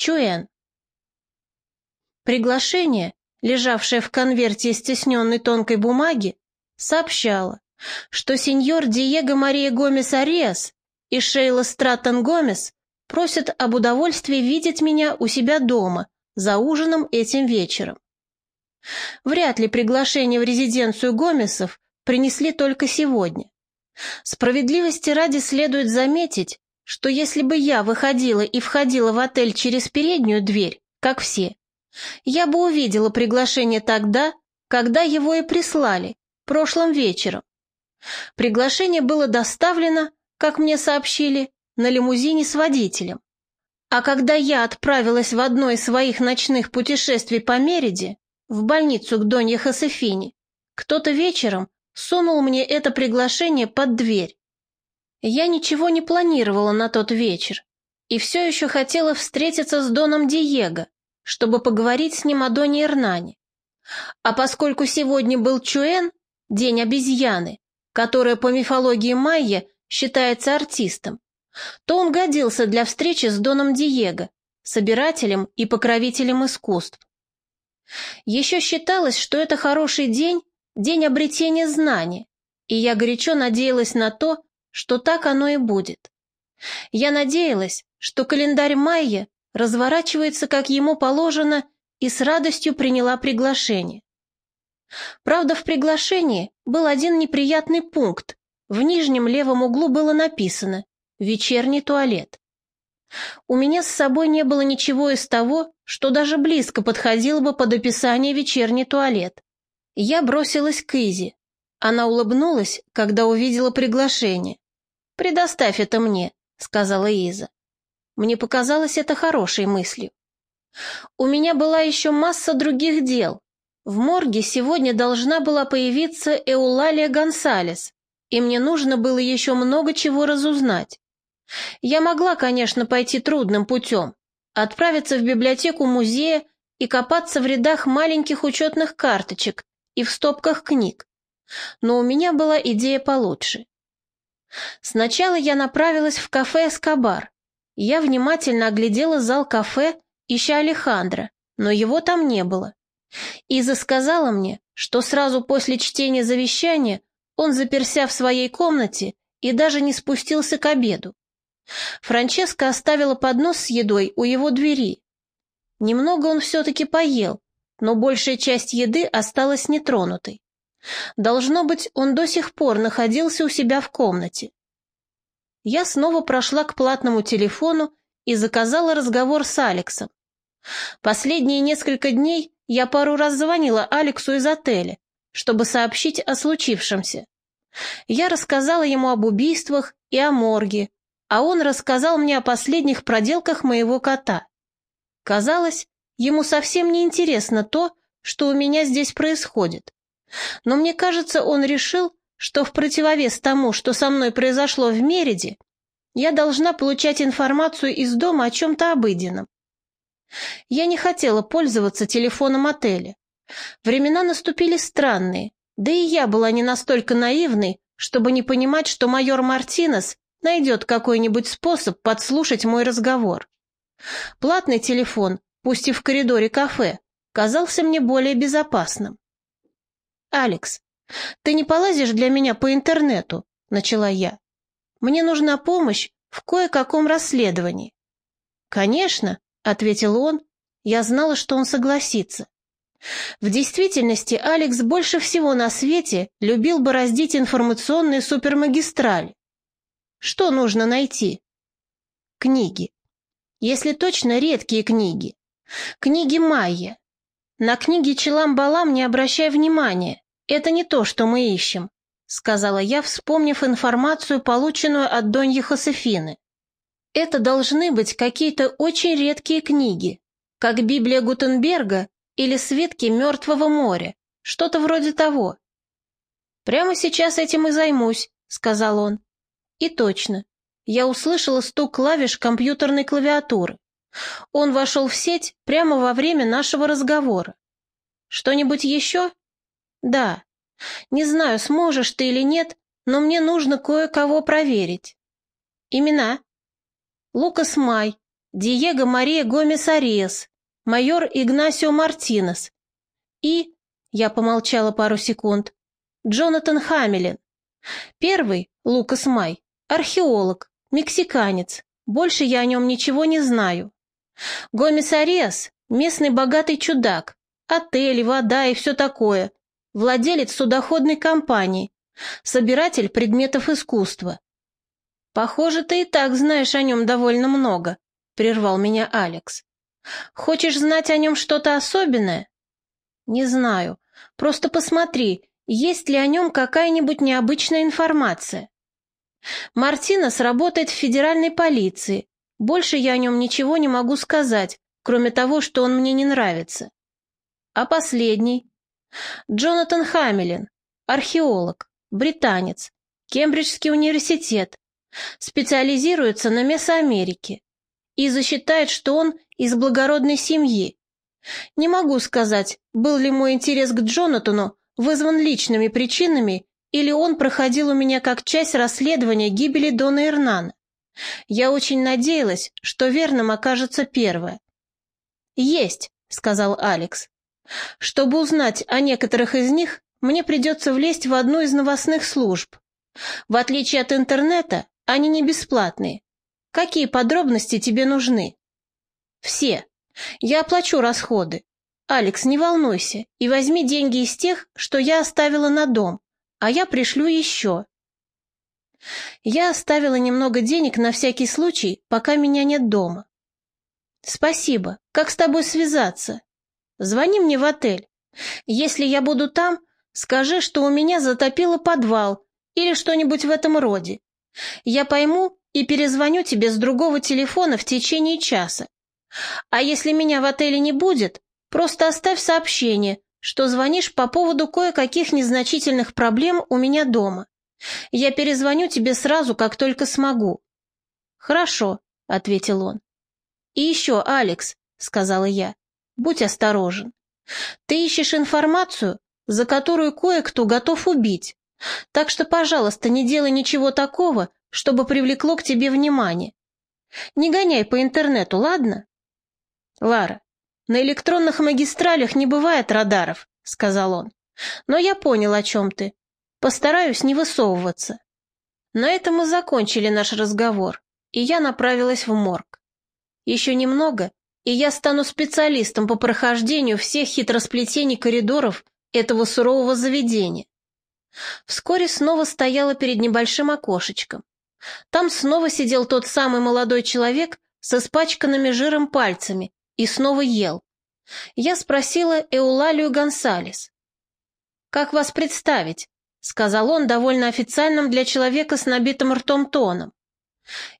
Чуэн. Приглашение, лежавшее в конверте из стесненной тонкой бумаги, сообщало, что сеньор Диего Мария Гомес Ариас и Шейла Стратон Гомес просят об удовольствии видеть меня у себя дома за ужином этим вечером. Вряд ли приглашение в резиденцию Гомесов принесли только сегодня. Справедливости ради следует заметить, что если бы я выходила и входила в отель через переднюю дверь, как все, я бы увидела приглашение тогда, когда его и прислали, прошлым вечером. Приглашение было доставлено, как мне сообщили, на лимузине с водителем. А когда я отправилась в одно из своих ночных путешествий по Мериде, в больницу к Донье Хосефине, кто-то вечером сунул мне это приглашение под дверь. Я ничего не планировала на тот вечер и все еще хотела встретиться с Доном Диего, чтобы поговорить с ним о Доне Эрнане. А поскольку сегодня был Чуэн, день обезьяны, которая по мифологии майя считается артистом, то он годился для встречи с Доном Диего, собирателем и покровителем искусств. Еще считалось, что это хороший день, день обретения знания, и я горячо надеялась на то, что так оно и будет. Я надеялась, что календарь майя разворачивается, как ему положено, и с радостью приняла приглашение. Правда, в приглашении был один неприятный пункт. В нижнем левом углу было написано «Вечерний туалет». У меня с собой не было ничего из того, что даже близко подходило бы под описание «вечерний туалет». Я бросилась к Изи. Она улыбнулась, когда увидела приглашение. «Предоставь это мне», — сказала Иза. Мне показалось это хорошей мыслью. У меня была еще масса других дел. В морге сегодня должна была появиться Эулалия Гонсалес, и мне нужно было еще много чего разузнать. Я могла, конечно, пойти трудным путем, отправиться в библиотеку музея и копаться в рядах маленьких учетных карточек и в стопках книг. Но у меня была идея получше. Сначала я направилась в кафе «Эскобар». Я внимательно оглядела зал кафе, ища Алехандро, но его там не было. Иза сказала мне, что сразу после чтения завещания он заперся в своей комнате и даже не спустился к обеду. Франческа оставила поднос с едой у его двери. Немного он все-таки поел, но большая часть еды осталась нетронутой. Должно быть, он до сих пор находился у себя в комнате. Я снова прошла к платному телефону и заказала разговор с Алексом. Последние несколько дней я пару раз звонила Алексу из отеля, чтобы сообщить о случившемся. Я рассказала ему об убийствах и о морге, а он рассказал мне о последних проделках моего кота. Казалось, ему совсем не интересно то, что у меня здесь происходит. Но мне кажется, он решил, что в противовес тому, что со мной произошло в Мериде, я должна получать информацию из дома о чем-то обыденном. Я не хотела пользоваться телефоном отеля. Времена наступили странные, да и я была не настолько наивной, чтобы не понимать, что майор Мартинес найдет какой-нибудь способ подслушать мой разговор. Платный телефон, пусть и в коридоре кафе, казался мне более безопасным. «Алекс, ты не полазишь для меня по интернету?» — начала я. «Мне нужна помощь в кое-каком расследовании». «Конечно», — ответил он. Я знала, что он согласится. В действительности Алекс больше всего на свете любил бороздить информационные супермагистрали. Что нужно найти? Книги. Если точно, редкие книги. Книги Майя. На книги Челам-Балам не обращай внимания. Это не то, что мы ищем, сказала я, вспомнив информацию, полученную от Доньи Хосефины. Это должны быть какие-то очень редкие книги, как Библия Гутенберга или Свитки Мертвого моря, что-то вроде того. «Прямо сейчас этим и займусь», — сказал он. И точно, я услышала стук клавиш компьютерной клавиатуры. Он вошел в сеть прямо во время нашего разговора. Что-нибудь еще? Да. Не знаю, сможешь ты или нет, но мне нужно кое-кого проверить. Имена? Лукас Май, Диего Мария Гомес Ариес, майор Игнасио Мартинес и, я помолчала пару секунд, Джонатан Хамилин. Первый, Лукас Май, археолог, мексиканец, больше я о нем ничего не знаю. Гомес Ариес – местный богатый чудак, отели, вода и все такое, владелец судоходной компании, собиратель предметов искусства. «Похоже, ты и так знаешь о нем довольно много», — прервал меня Алекс. «Хочешь знать о нем что-то особенное?» «Не знаю. Просто посмотри, есть ли о нем какая-нибудь необычная информация». «Мартинес работает в федеральной полиции. Больше я о нем ничего не могу сказать, кроме того, что он мне не нравится». «А последний?» «Джонатан Хамилин, археолог, британец, Кембриджский университет, специализируется на Месоамерике. Иза считает, что он из благородной семьи. Не могу сказать, был ли мой интерес к Джонатану вызван личными причинами или он проходил у меня как часть расследования гибели Дона Эрнана. Я очень надеялась, что верным окажется первое. «Есть», — сказал Алекс. «Чтобы узнать о некоторых из них, мне придется влезть в одну из новостных служб. В отличие от интернета, они не бесплатные. Какие подробности тебе нужны? Все. Я оплачу расходы. Алекс, не волнуйся и возьми деньги из тех, что я оставила на дом, а я пришлю еще. Я оставила немного денег на всякий случай, пока меня нет дома. Спасибо. Как с тобой связаться? Звони мне в отель. Если я буду там, скажи, что у меня затопило подвал или что-нибудь в этом роде. Я пойму и перезвоню тебе с другого телефона в течение часа. А если меня в отеле не будет, просто оставь сообщение, что звонишь по поводу кое-каких незначительных проблем у меня дома. Я перезвоню тебе сразу, как только смогу». «Хорошо», — ответил он. «И еще, Алекс», — сказала я, — «будь осторожен. Ты ищешь информацию, за которую кое-кто готов убить. Так что, пожалуйста, не делай ничего такого, чтобы привлекло к тебе внимание. Не гоняй по интернету, ладно? Лара, на электронных магистралях не бывает радаров, сказал он. Но я понял, о чем ты. Постараюсь не высовываться. На этом мы закончили наш разговор, и я направилась в морг. Еще немного, и я стану специалистом по прохождению всех хитросплетений коридоров этого сурового заведения. Вскоре снова стояла перед небольшим окошечком. Там снова сидел тот самый молодой человек с испачканными жиром пальцами и снова ел. Я спросила Эулалию Гонсалес. «Как вас представить?» — сказал он довольно официальным для человека с набитым ртом тоном.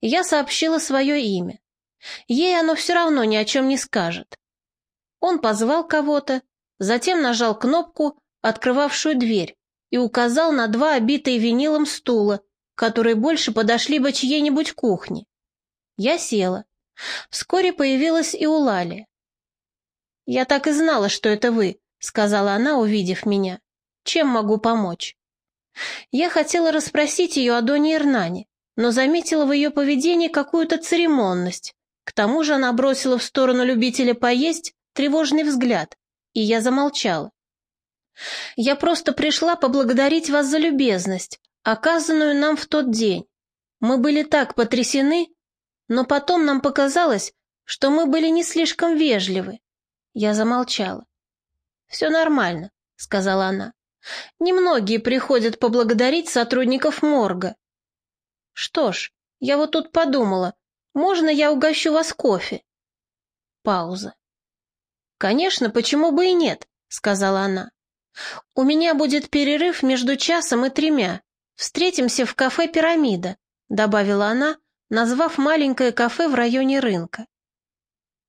Я сообщила свое имя. Ей оно все равно ни о чем не скажет. Он позвал кого-то, затем нажал кнопку, открывавшую дверь, и указал на два обитые винилом стула, которые больше подошли бы чьей-нибудь кухне. Я села. Вскоре появилась и Улали. «Я так и знала, что это вы», — сказала она, увидев меня. «Чем могу помочь?» Я хотела расспросить ее о Доне Ирнане, но заметила в ее поведении какую-то церемонность. К тому же она бросила в сторону любителя поесть тревожный взгляд, и я замолчала. Я просто пришла поблагодарить вас за любезность, оказанную нам в тот день. Мы были так потрясены, но потом нам показалось, что мы были не слишком вежливы. Я замолчала. «Все нормально», — сказала она. «Немногие приходят поблагодарить сотрудников морга». «Что ж, я вот тут подумала, можно я угощу вас кофе?» Пауза. «Конечно, почему бы и нет», — сказала она. «У меня будет перерыв между часом и тремя. Встретимся в кафе «Пирамида», — добавила она, назвав маленькое кафе в районе рынка.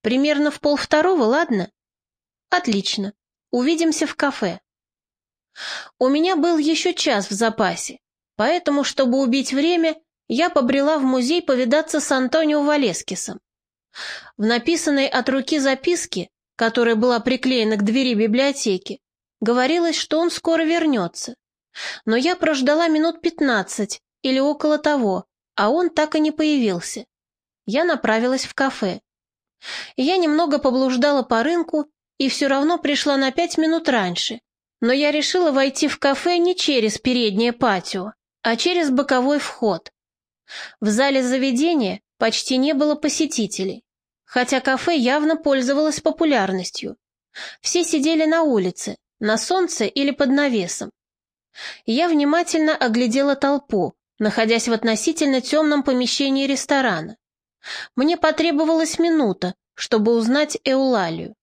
«Примерно в полвторого, ладно?» «Отлично. Увидимся в кафе». У меня был еще час в запасе, поэтому, чтобы убить время, я побрела в музей повидаться с Антонио Валескисом. В написанной от руки записке, которая была приклеена к двери библиотеки, Говорилось, что он скоро вернется. Но я прождала минут пятнадцать или около того, а он так и не появился. Я направилась в кафе. Я немного поблуждала по рынку и все равно пришла на пять минут раньше, но я решила войти в кафе не через переднее патио, а через боковой вход. В зале заведения почти не было посетителей, хотя кафе явно пользовалось популярностью. Все сидели на улице, на солнце или под навесом. Я внимательно оглядела толпу, находясь в относительно темном помещении ресторана. Мне потребовалась минута, чтобы узнать Эулалию.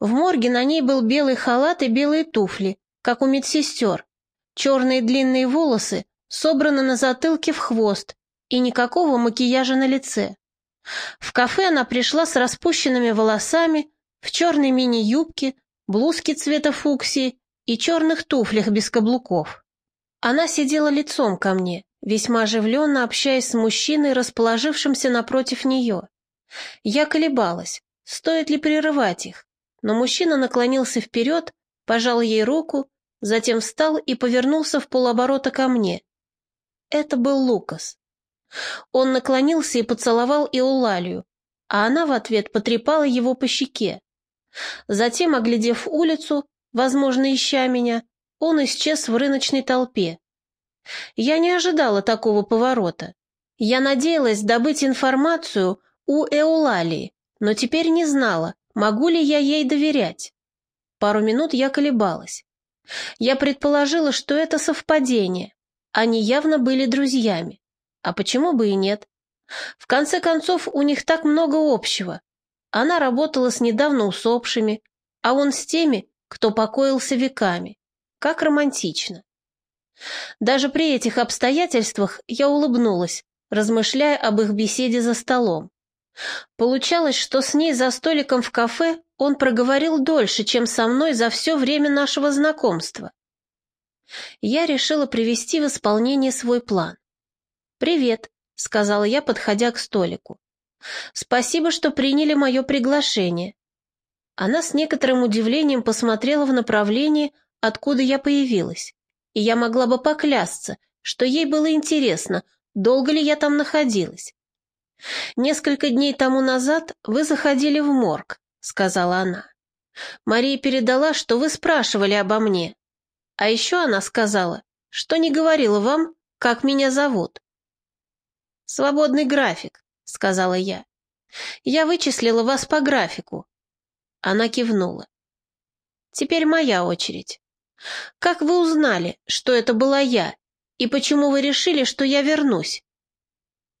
В морге на ней был белый халат и белые туфли, как у медсестер. Черные длинные волосы собраны на затылке в хвост и никакого макияжа на лице. В кафе она пришла с распущенными волосами, в черной мини-юбке, блузке цвета фуксии и черных туфлях без каблуков. Она сидела лицом ко мне, весьма оживленно общаясь с мужчиной, расположившимся напротив нее. Я колебалась, стоит ли прерывать их, но мужчина наклонился вперед, пожал ей руку, затем встал и повернулся в полоборота ко мне. Это был Лукас. Он наклонился и поцеловал Иолалию, а она в ответ потрепала его по щеке. Затем, оглядев улицу, возможно, ища меня, он исчез в рыночной толпе. Я не ожидала такого поворота. Я надеялась добыть информацию у Эулалии, но теперь не знала, могу ли я ей доверять. Пару минут я колебалась. Я предположила, что это совпадение. Они явно были друзьями. А почему бы и нет? В конце концов, у них так много общего. Она работала с недавно усопшими, а он с теми, кто покоился веками. Как романтично. Даже при этих обстоятельствах я улыбнулась, размышляя об их беседе за столом. Получалось, что с ней за столиком в кафе он проговорил дольше, чем со мной за все время нашего знакомства. Я решила привести в исполнение свой план. «Привет», — сказала я, подходя к столику. «Спасибо, что приняли мое приглашение». Она с некоторым удивлением посмотрела в направлении, откуда я появилась, и я могла бы поклясться, что ей было интересно, долго ли я там находилась. «Несколько дней тому назад вы заходили в морг», — сказала она. «Мария передала, что вы спрашивали обо мне. А еще она сказала, что не говорила вам, как меня зовут». «Свободный график», — сказала я. «Я вычислила вас по графику». Она кивнула. «Теперь моя очередь. Как вы узнали, что это была я, и почему вы решили, что я вернусь?»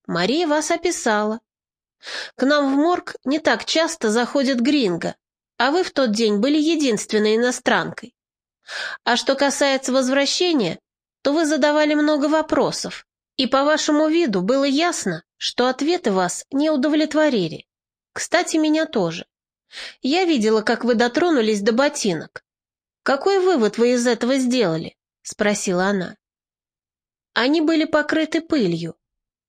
Мария вас описала. К нам в морг не так часто заходят гринго, а вы в тот день были единственной иностранкой. А что касается возвращения, то вы задавали много вопросов, и по вашему виду было ясно, что ответы вас не удовлетворили. Кстати, меня тоже. Я видела, как вы дотронулись до ботинок. Какой вывод вы из этого сделали? Спросила она. Они были покрыты пылью.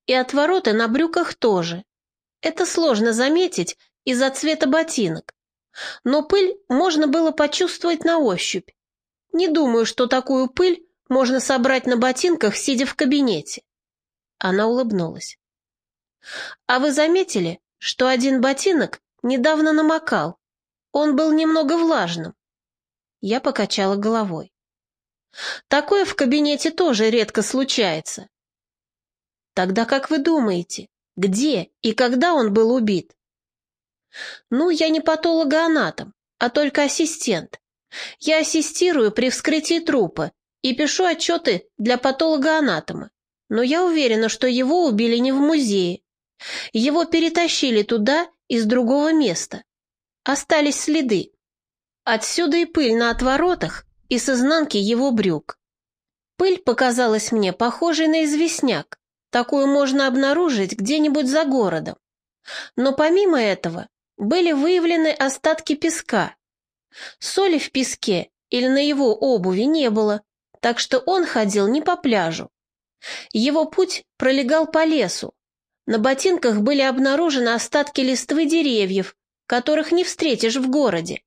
И отвороты на брюках тоже. Это сложно заметить из-за цвета ботинок. Но пыль можно было почувствовать на ощупь. Не думаю, что такую пыль можно собрать на ботинках, сидя в кабинете. Она улыбнулась. А вы заметили, что один ботинок недавно намокал? Он был немного влажным. Я покачала головой. Такое в кабинете тоже редко случается. Тогда как вы думаете, где и когда он был убит? Ну, я не патологоанатом, а только ассистент. Я ассистирую при вскрытии трупа и пишу отчеты для патологоанатома. Но я уверена, что его убили не в музее. Его перетащили туда из другого места. Остались следы. Отсюда и пыль на отворотах и с изнанки его брюк. Пыль показалась мне похожей на известняк, Такую можно обнаружить где-нибудь за городом. Но помимо этого были выявлены остатки песка. Соли в песке или на его обуви не было, так что он ходил не по пляжу. Его путь пролегал по лесу. На ботинках были обнаружены остатки листвы деревьев, которых не встретишь в городе.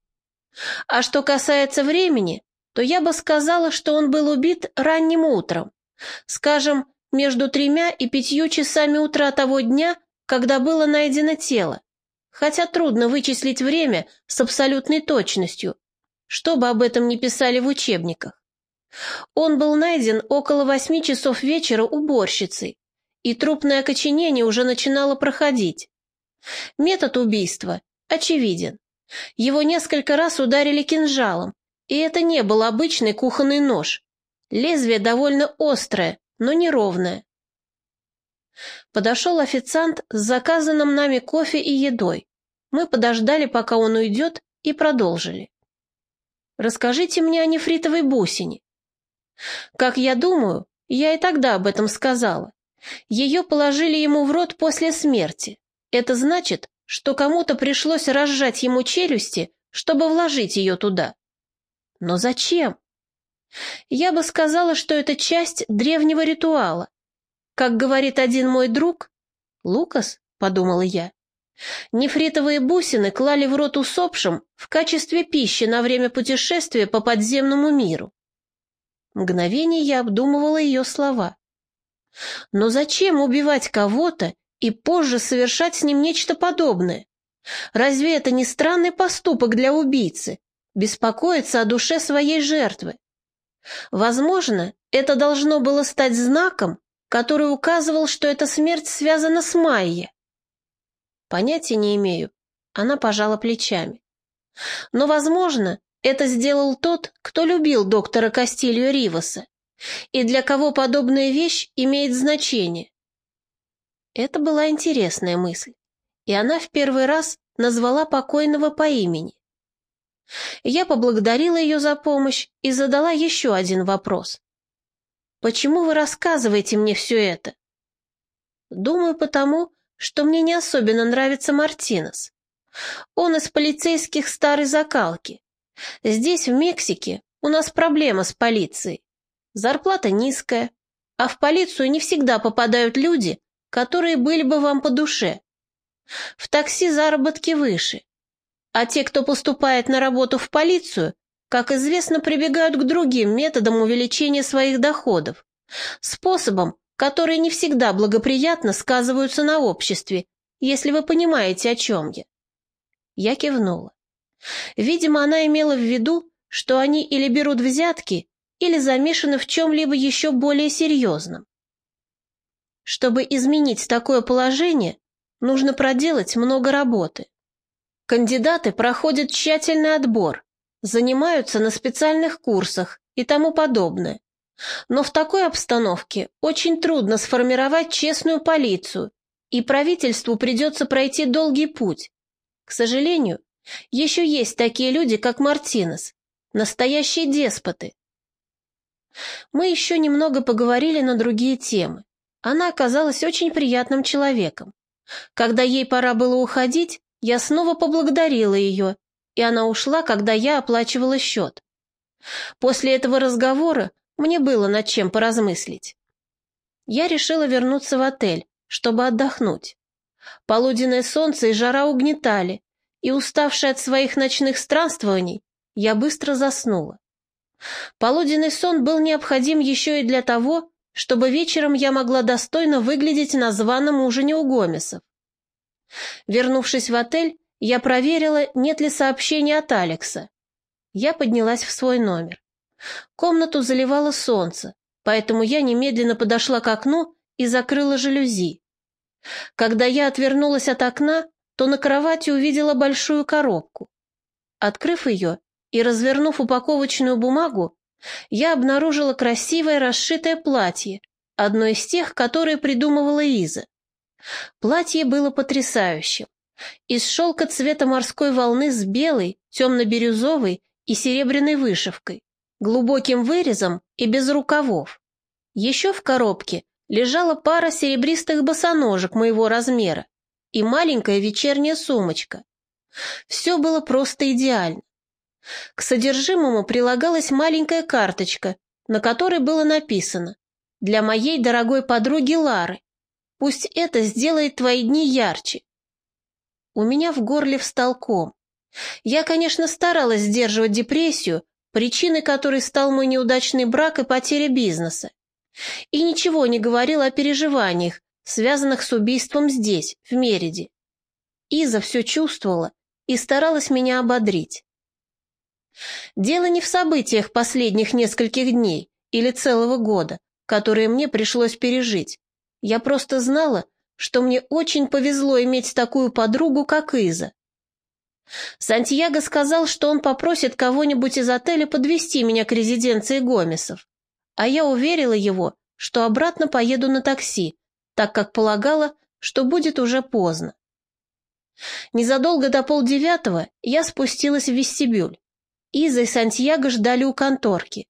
А что касается времени, то я бы сказала, что он был убит ранним утром, скажем, между тремя и пятью часами утра того дня, когда было найдено тело. хотя трудно вычислить время с абсолютной точностью, что бы об этом ни писали в учебниках. Он был найден около восьми часов вечера уборщицей, и трупное окоченение уже начинало проходить. Метод убийства очевиден. Его несколько раз ударили кинжалом, и это не был обычный кухонный нож. Лезвие довольно острое, но неровное. Подошел официант с заказанным нами кофе и едой. Мы подождали, пока он уйдет, и продолжили. «Расскажите мне о нефритовой бусине». Как я думаю, я и тогда об этом сказала. Ее положили ему в рот после смерти. Это значит, что кому-то пришлось разжать ему челюсти, чтобы вложить ее туда. Но зачем? Я бы сказала, что это часть древнего ритуала. Как говорит один мой друг, Лукас, подумала я, нефритовые бусины клали в рот усопшим в качестве пищи на время путешествия по подземному миру. Мгновение я обдумывала ее слова. Но зачем убивать кого-то и позже совершать с ним нечто подобное? Разве это не странный поступок для убийцы – беспокоиться о душе своей жертвы? Возможно, это должно было стать знаком, который указывал, что эта смерть связана с Майей. Понятия не имею. Она пожала плечами. Но, возможно, это сделал тот, кто любил доктора Кастилью Риваса, и для кого подобная вещь имеет значение. Это была интересная мысль, и она в первый раз назвала покойного по имени. Я поблагодарила ее за помощь и задала еще один вопрос. «Почему вы рассказываете мне все это?» «Думаю, потому, что мне не особенно нравится Мартинес. Он из полицейских старой закалки. Здесь, в Мексике, у нас проблема с полицией. Зарплата низкая, а в полицию не всегда попадают люди, которые были бы вам по душе. В такси заработки выше, а те, кто поступает на работу в полицию, как известно, прибегают к другим методам увеличения своих доходов, способом, которые не всегда благоприятно сказываются на обществе, если вы понимаете, о чем я. Я кивнула. Видимо, она имела в виду, что они или берут взятки, или замешаны в чем-либо еще более серьезном. Чтобы изменить такое положение, нужно проделать много работы. Кандидаты проходят тщательный отбор, занимаются на специальных курсах и тому подобное. Но в такой обстановке очень трудно сформировать честную полицию, и правительству придется пройти долгий путь. К сожалению, еще есть такие люди, как Мартинес, настоящие деспоты. Мы еще немного поговорили на другие темы. Она оказалась очень приятным человеком. Когда ей пора было уходить, я снова поблагодарила ее, и она ушла, когда я оплачивала счет. После этого разговора мне было над чем поразмыслить. Я решила вернуться в отель, чтобы отдохнуть. Полуденное солнце и жара угнетали, и, уставшая от своих ночных странствований, я быстро заснула. Полуденный сон был необходим еще и для того, чтобы вечером я могла достойно выглядеть на званом ужине у Гомесов. Вернувшись в отель, я проверила, нет ли сообщения от Алекса. Я поднялась в свой номер. Комнату заливало солнце, поэтому я немедленно подошла к окну и закрыла жалюзи. Когда я отвернулась от окна, то на кровати увидела большую коробку. Открыв ее и развернув упаковочную бумагу, я обнаружила красивое расшитое платье, одно из тех, которые придумывала Иза. Платье было потрясающим. Из шелка цвета морской волны с белой, темно-бирюзовой и серебряной вышивкой, глубоким вырезом и без рукавов. Еще в коробке лежала пара серебристых босоножек моего размера и маленькая вечерняя сумочка. Все было просто идеально. К содержимому прилагалась маленькая карточка, на которой было написано «Для моей дорогой подруги Лары. Пусть это сделает твои дни ярче». У меня в горле встал ком. Я, конечно, старалась сдерживать депрессию, причиной которой стал мой неудачный брак и потеря бизнеса. И ничего не говорила о переживаниях, связанных с убийством здесь, в Мериде. Иза все чувствовала и старалась меня ободрить. Дело не в событиях последних нескольких дней или целого года, которые мне пришлось пережить. Я просто знала, что мне очень повезло иметь такую подругу, как Иза. Сантьяго сказал, что он попросит кого-нибудь из отеля подвести меня к резиденции Гомесов, а я уверила его, что обратно поеду на такси, так как полагала, что будет уже поздно. Незадолго до полдевятого я спустилась в вестибюль. Иза и Сантьяго ждали у конторки.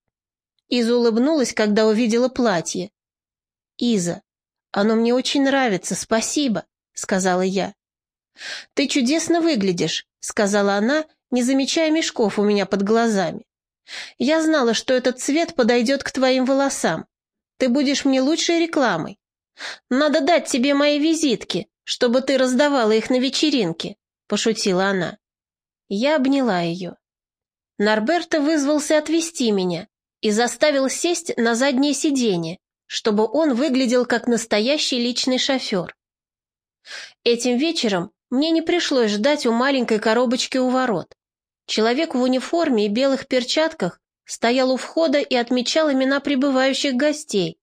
Иза улыбнулась, когда увидела платье. «Иза, оно мне очень нравится, спасибо», — сказала я. «Ты чудесно выглядишь», — сказала она, не замечая мешков у меня под глазами. «Я знала, что этот цвет подойдет к твоим волосам. Ты будешь мне лучшей рекламой. Надо дать тебе мои визитки, чтобы ты раздавала их на вечеринке», — пошутила она. Я обняла ее. Норберто вызвался отвезти меня и заставил сесть на заднее сиденье, чтобы он выглядел как настоящий личный шофер. Этим вечером мне не пришлось ждать у маленькой коробочки у ворот. Человек в униформе и белых перчатках стоял у входа и отмечал имена прибывающих гостей.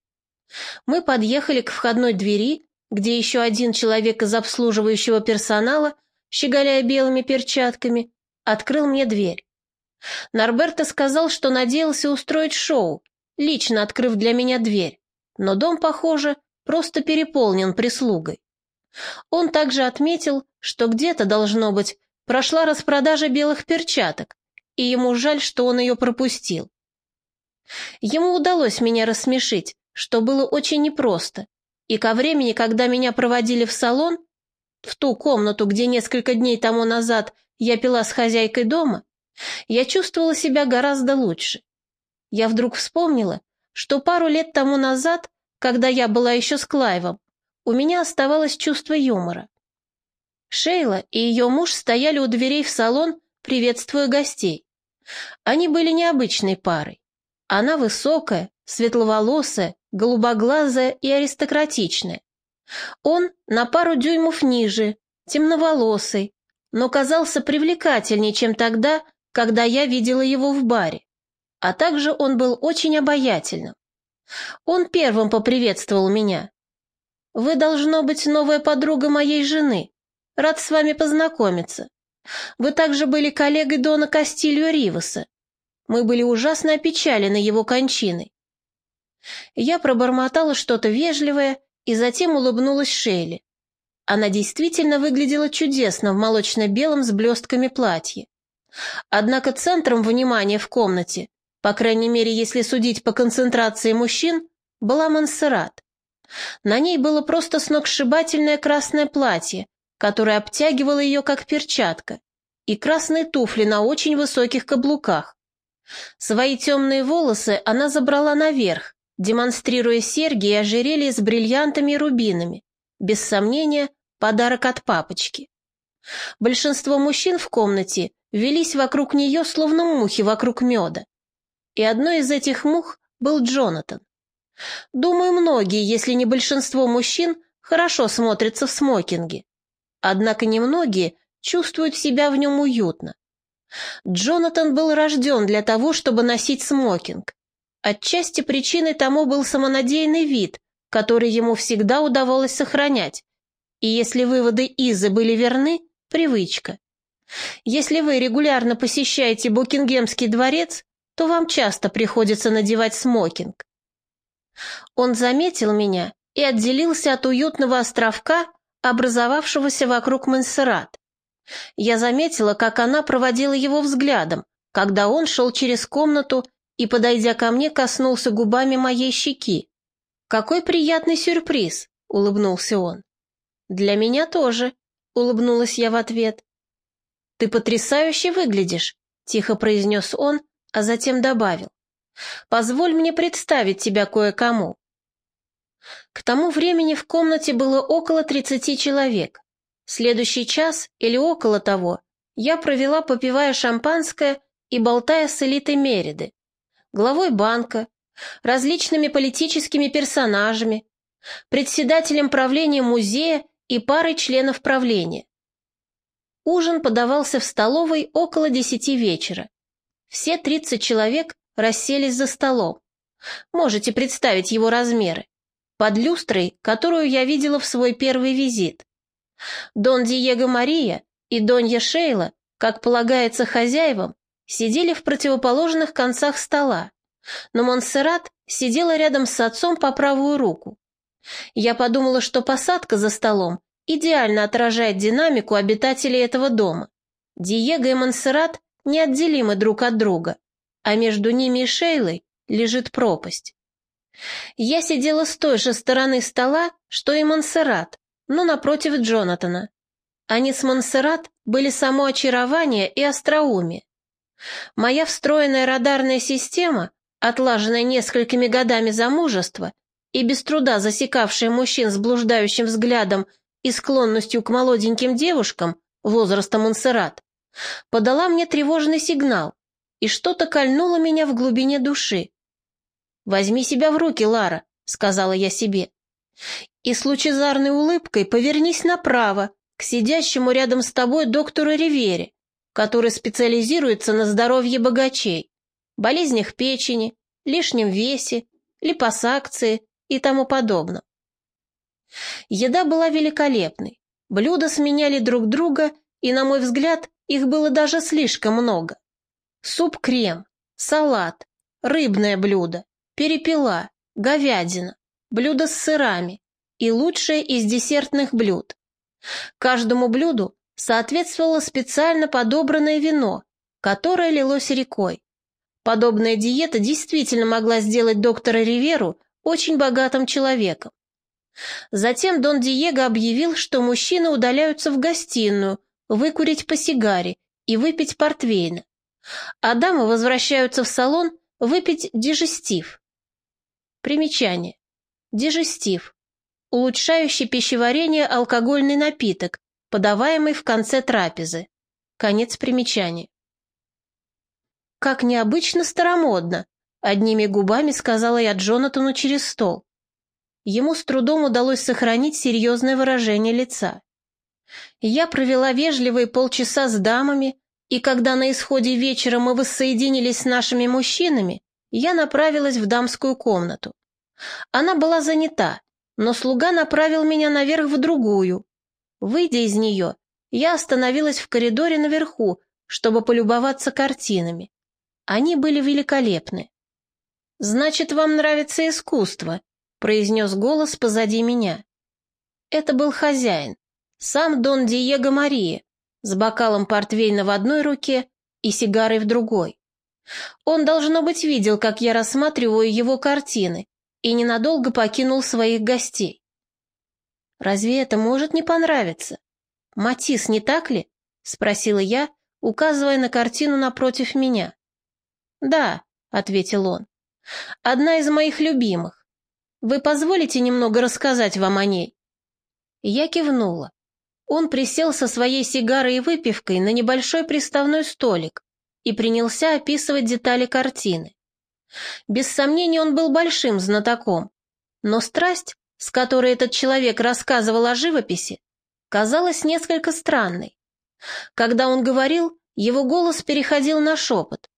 Мы подъехали к входной двери, где еще один человек из обслуживающего персонала, щеголяя белыми перчатками, открыл мне дверь. Норберто сказал, что надеялся устроить шоу, лично открыв для меня дверь, но дом, похоже, просто переполнен прислугой. Он также отметил, что где-то, должно быть, прошла распродажа белых перчаток, и ему жаль, что он ее пропустил. Ему удалось меня рассмешить, что было очень непросто, и ко времени, когда меня проводили в салон, в ту комнату, где несколько дней тому назад я пила с хозяйкой дома, я чувствовала себя гораздо лучше. Я вдруг вспомнила, что пару лет тому назад, когда я была еще с Клайвом, у меня оставалось чувство юмора. Шейла и ее муж стояли у дверей в салон, приветствуя гостей. Они были необычной парой. Она высокая, светловолосая, голубоглазая и аристократичная. Он на пару дюймов ниже, темноволосый, но казался привлекательнее, чем тогда, когда я видела его в баре. А также он был очень обаятельным. Он первым поприветствовал меня. «Вы, должно быть, новая подруга моей жены. Рад с вами познакомиться. Вы также были коллегой Дона Кастильо Риваса. Мы были ужасно опечалены его кончиной». Я пробормотала что-то вежливое и затем улыбнулась Шейли. Она действительно выглядела чудесно в молочно-белом с блестками платье. Однако центром внимания в комнате, по крайней мере, если судить по концентрации мужчин, была Монсеррат. На ней было просто сногсшибательное красное платье, которое обтягивало ее как перчатка, и красные туфли на очень высоких каблуках. Свои темные волосы она забрала наверх, демонстрируя серьги и ожерелье с бриллиантами и рубинами. Без сомнения, подарок от папочки. Большинство мужчин в комнате велись вокруг нее, словно мухи вокруг меда. И одной из этих мух был Джонатан. Думаю, многие, если не большинство мужчин, хорошо смотрятся в смокинге. Однако немногие чувствуют себя в нем уютно. Джонатан был рожден для того, чтобы носить смокинг. Отчасти причиной тому был самонадеянный вид, который ему всегда удавалось сохранять. И если выводы Изы были верны, привычка. Если вы регулярно посещаете Букингемский дворец, то вам часто приходится надевать смокинг. Он заметил меня и отделился от уютного островка, образовавшегося вокруг Монсеррат. Я заметила, как она проводила его взглядом, когда он шел через комнату и, подойдя ко мне, коснулся губами моей щеки. «Какой приятный сюрприз!» — улыбнулся он. «Для меня тоже», — улыбнулась я в ответ. «Ты потрясающе выглядишь», — тихо произнес он, а затем добавил. «Позволь мне представить тебя кое-кому». К тому времени в комнате было около тридцати человек. Следующий час или около того я провела, попивая шампанское и болтая с элитой Мериды, главой банка, различными политическими персонажами, председателем правления музея и парой членов правления. Ужин подавался в столовой около десяти вечера. Все тридцать человек расселись за столом. Можете представить его размеры. Под люстрой, которую я видела в свой первый визит. Дон Диего Мария и Донья Шейла, как полагается хозяевам, сидели в противоположных концах стола, но Монсеррат сидела рядом с отцом по правую руку. Я подумала, что посадка за столом идеально отражает динамику обитателей этого дома. Диего и Монсеррат неотделимы друг от друга, а между ними и Шейлой лежит пропасть. Я сидела с той же стороны стола, что и Монсеррат, но напротив Джонатана. Они с Монсеррат были само очарование и остроумие. Моя встроенная радарная система, отлаженная несколькими годами замужества и без труда засекавшая мужчин с блуждающим взглядом и склонностью к молоденьким девушкам возраста Монсеррат, подала мне тревожный сигнал, и что-то кольнуло меня в глубине души. «Возьми себя в руки, Лара», — сказала я себе. «И с лучезарной улыбкой повернись направо, к сидящему рядом с тобой доктору Ривере, который специализируется на здоровье богачей, болезнях печени, лишнем весе, липосакции и тому подобном. Еда была великолепной. Блюда сменяли друг друга, и, на мой взгляд, их было даже слишком много. Суп-крем, салат, рыбное блюдо, перепела, говядина, блюдо с сырами и лучшее из десертных блюд. Каждому блюду соответствовало специально подобранное вино, которое лилось рекой. Подобная диета действительно могла сделать доктора Риверу очень богатым человеком. Затем Дон Диего объявил, что мужчины удаляются в гостиную, выкурить по сигаре и выпить портвейна, а дамы возвращаются в салон выпить дижестив. Примечание. Дижестив. Улучшающий пищеварение алкогольный напиток, подаваемый в конце трапезы. Конец примечания. «Как необычно старомодно!» — одними губами сказала я Джонатану через стол. Ему с трудом удалось сохранить серьезное выражение лица. Я провела вежливые полчаса с дамами, и когда на исходе вечера мы воссоединились с нашими мужчинами, я направилась в дамскую комнату. Она была занята, но слуга направил меня наверх в другую. Выйдя из нее, я остановилась в коридоре наверху, чтобы полюбоваться картинами. Они были великолепны. «Значит, вам нравится искусство», произнес голос позади меня. Это был хозяин, сам Дон Диего Мария, с бокалом портвейна в одной руке и сигарой в другой. Он, должно быть, видел, как я рассматриваю его картины, и ненадолго покинул своих гостей. «Разве это может не понравиться? Матис, не так ли?» — спросила я, указывая на картину напротив меня. «Да», — ответил он, — «одна из моих любимых. Вы позволите немного рассказать вам о ней?» Я кивнула. Он присел со своей сигарой и выпивкой на небольшой приставной столик и принялся описывать детали картины. Без сомнения, он был большим знатоком, но страсть, с которой этот человек рассказывал о живописи, казалась несколько странной. Когда он говорил, его голос переходил на шепот.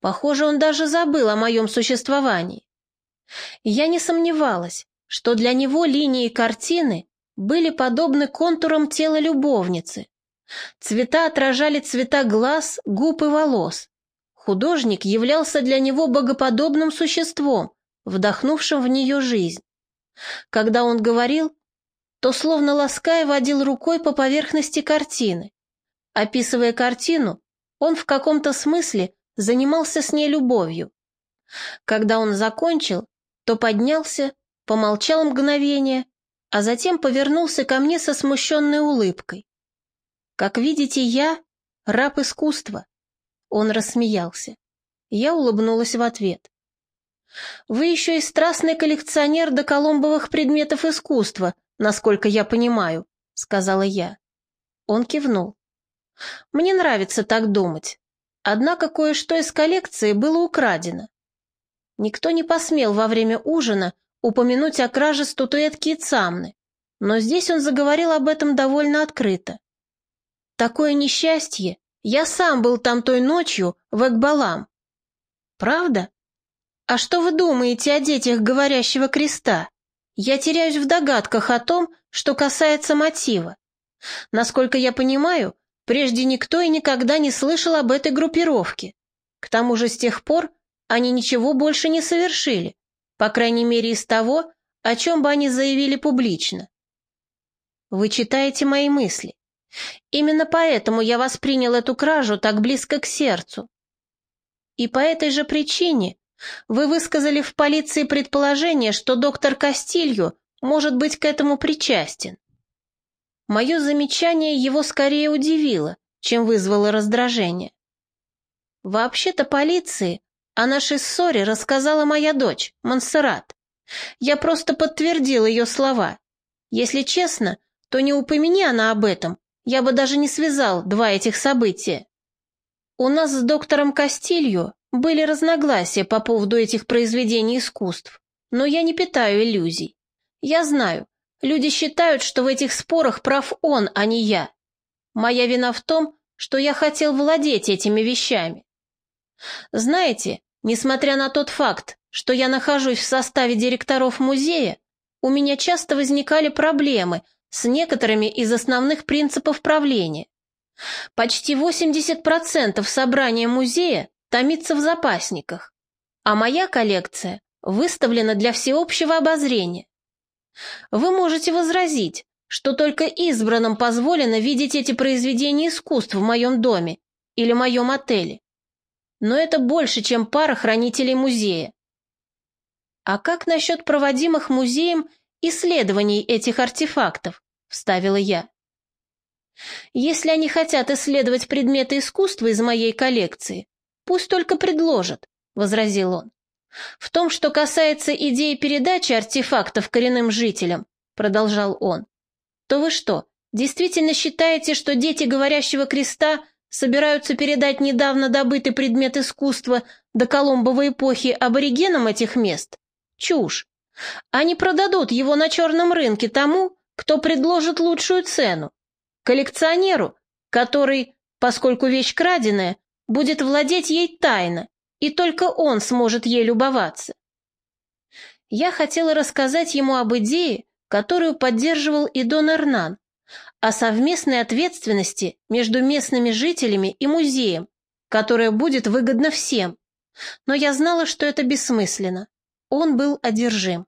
Похоже, он даже забыл о моем существовании. Я не сомневалась, что для него линии картины были подобны контурам тела любовницы. Цвета отражали цвета глаз, губ и волос. Художник являлся для него богоподобным существом, вдохнувшим в нее жизнь. Когда он говорил, то словно лаская водил рукой по поверхности картины. Описывая картину, он в каком-то смысле занимался с ней любовью. Когда он закончил, то поднялся, помолчал мгновение, а затем повернулся ко мне со смущенной улыбкой. «Как видите, я — раб искусства». Он рассмеялся. Я улыбнулась в ответ. «Вы еще и страстный коллекционер до коломбовых предметов искусства, насколько я понимаю», — сказала я. Он кивнул. «Мне нравится так думать. Однако кое-что из коллекции было украдено. Никто не посмел во время ужина упомянуть о краже статуэтки Цамны, но здесь он заговорил об этом довольно открыто. такое несчастье! Я сам был там той ночью в Экбалам. Правда? А что вы думаете о детях говорящего креста? Я теряюсь в догадках о том, что касается мотива. Насколько я понимаю, прежде никто и никогда не слышал об этой группировке. К тому же с тех пор они ничего больше не совершили, по крайней мере из того, о чем бы они заявили публично. Вы читаете мои мысли. Именно поэтому я воспринял эту кражу так близко к сердцу. И по этой же причине вы высказали в полиции предположение, что доктор Кастилью может быть к этому причастен. Мое замечание его скорее удивило, чем вызвало раздражение. Вообще-то полиции о нашей ссоре рассказала моя дочь, Монсеррат. Я просто подтвердил ее слова. Если честно, то не упомяни она об этом, я бы даже не связал два этих события. У нас с доктором Кастилью были разногласия по поводу этих произведений искусств, но я не питаю иллюзий. Я знаю, люди считают, что в этих спорах прав он, а не я. Моя вина в том, что я хотел владеть этими вещами. Знаете, несмотря на тот факт, что я нахожусь в составе директоров музея, у меня часто возникали проблемы с некоторыми из основных принципов правления. Почти 80% собрания музея томится в запасниках, а моя коллекция выставлена для всеобщего обозрения. Вы можете возразить, что только избранным позволено видеть эти произведения искусств в моем доме или моем отеле. Но это больше, чем пара хранителей музея. А как насчет проводимых музеем исследований этих артефактов?» — вставила я. «Если они хотят исследовать предметы искусства из моей коллекции, пусть только предложат», — возразил он. «В том, что касается идеи передачи артефактов коренным жителям», — продолжал он, «то вы что, действительно считаете, что дети говорящего креста собираются передать недавно добытый предмет искусства до Колумбовой эпохи аборигенам этих мест? Чушь. Они продадут его на черном рынке тому, кто предложит лучшую цену. Коллекционеру, который, поскольку вещь краденая, будет владеть ей тайно, и только он сможет ей любоваться. Я хотела рассказать ему об идее, которую поддерживал и Дон Эрнан, о совместной ответственности между местными жителями и музеем, которая будет выгодна всем. Но я знала, что это бессмысленно. Он был одержим.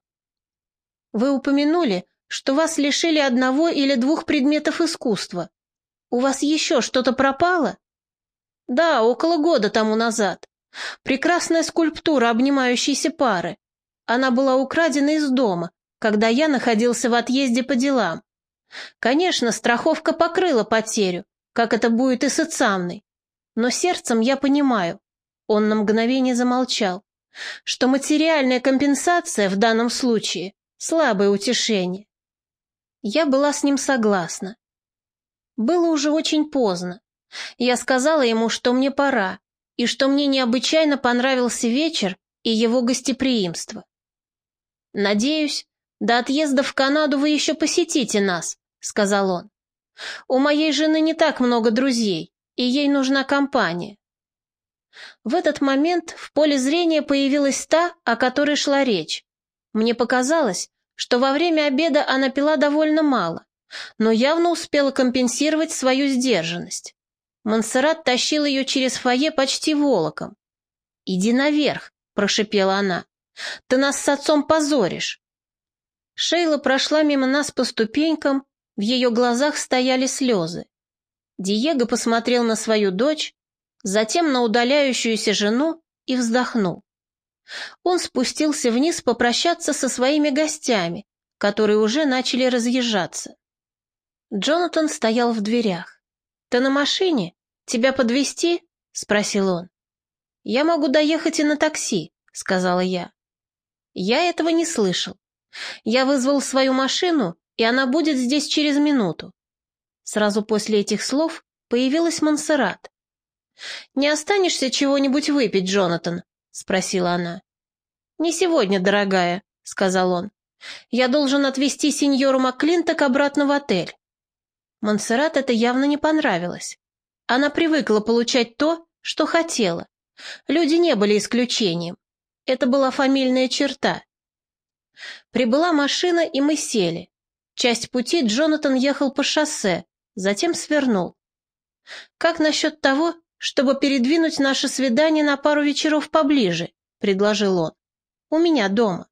Вы упомянули, что вас лишили одного или двух предметов искусства. У вас еще что-то пропало? Да, около года тому назад. Прекрасная скульптура обнимающейся пары. Она была украдена из дома, когда я находился в отъезде по делам. Конечно, страховка покрыла потерю, как это будет и с Ицамной. Но сердцем я понимаю. Он на мгновение замолчал, что материальная компенсация в данном случае слабое утешение. Я была с ним согласна. Было уже очень поздно. Я сказала ему, что мне пора, и что мне необычайно понравился вечер и его гостеприимство. «Надеюсь, до отъезда в Канаду вы еще посетите нас», — сказал он. «У моей жены не так много друзей, и ей нужна компания». В этот момент в поле зрения появилась та, о которой шла речь. Мне показалось, что во время обеда она пила довольно мало, но явно успела компенсировать свою сдержанность. Монсеррат тащил ее через фойе почти волоком. «Иди наверх», — прошипела она. «Ты нас с отцом позоришь». Шейла прошла мимо нас по ступенькам, в ее глазах стояли слезы. Диего посмотрел на свою дочь, затем на удаляющуюся жену и вздохнул. Он спустился вниз попрощаться со своими гостями, которые уже начали разъезжаться. Джонатан стоял в дверях. «Ты на машине? Тебя подвезти? спросил он. «Я могу доехать и на такси», — сказала я. Я этого не слышал. Я вызвал свою машину, и она будет здесь через минуту. Сразу после этих слов появилась Монсеррат. «Не останешься чего-нибудь выпить, Джонатан?» — спросила она. «Не сегодня, дорогая», — сказал он. «Я должен отвезти сеньору Маклинток обратно в отель». Монсеррат это явно не понравилось. Она привыкла получать то, что хотела. Люди не были исключением. Это была фамильная черта. Прибыла машина, и мы сели. Часть пути Джонатан ехал по шоссе, затем свернул. «Как насчет того, чтобы передвинуть наше свидание на пару вечеров поближе?» — предложил он. «У меня дома».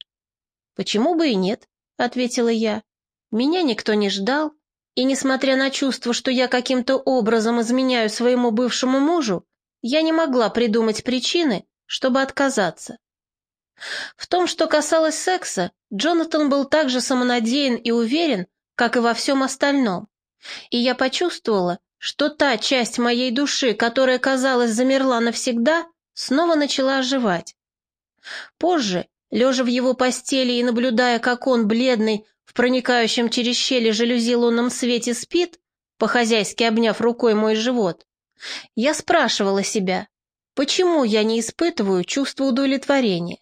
«Почему бы и нет?» — ответила я. «Меня никто не ждал, и, несмотря на чувство, что я каким-то образом изменяю своему бывшему мужу, я не могла придумать причины, чтобы отказаться. В том, что касалось секса, Джонатан был так же самонадеян и уверен, как и во всем остальном. И я почувствовала, что та часть моей души, которая, казалось, замерла навсегда, снова начала оживать. Позже, лежа в его постели и наблюдая, как он, бледный, в проникающем через щели жалюзи лунном свете спит, по-хозяйски обняв рукой мой живот, я спрашивала себя, почему я не испытываю чувство удовлетворения.